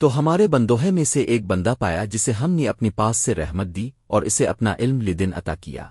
تو ہمارے بندوہے میں سے ایک بندہ پایا جسے ہم نے اپنی پاس سے رحمت دی اور اسے اپنا علم لدن عطا کیا۔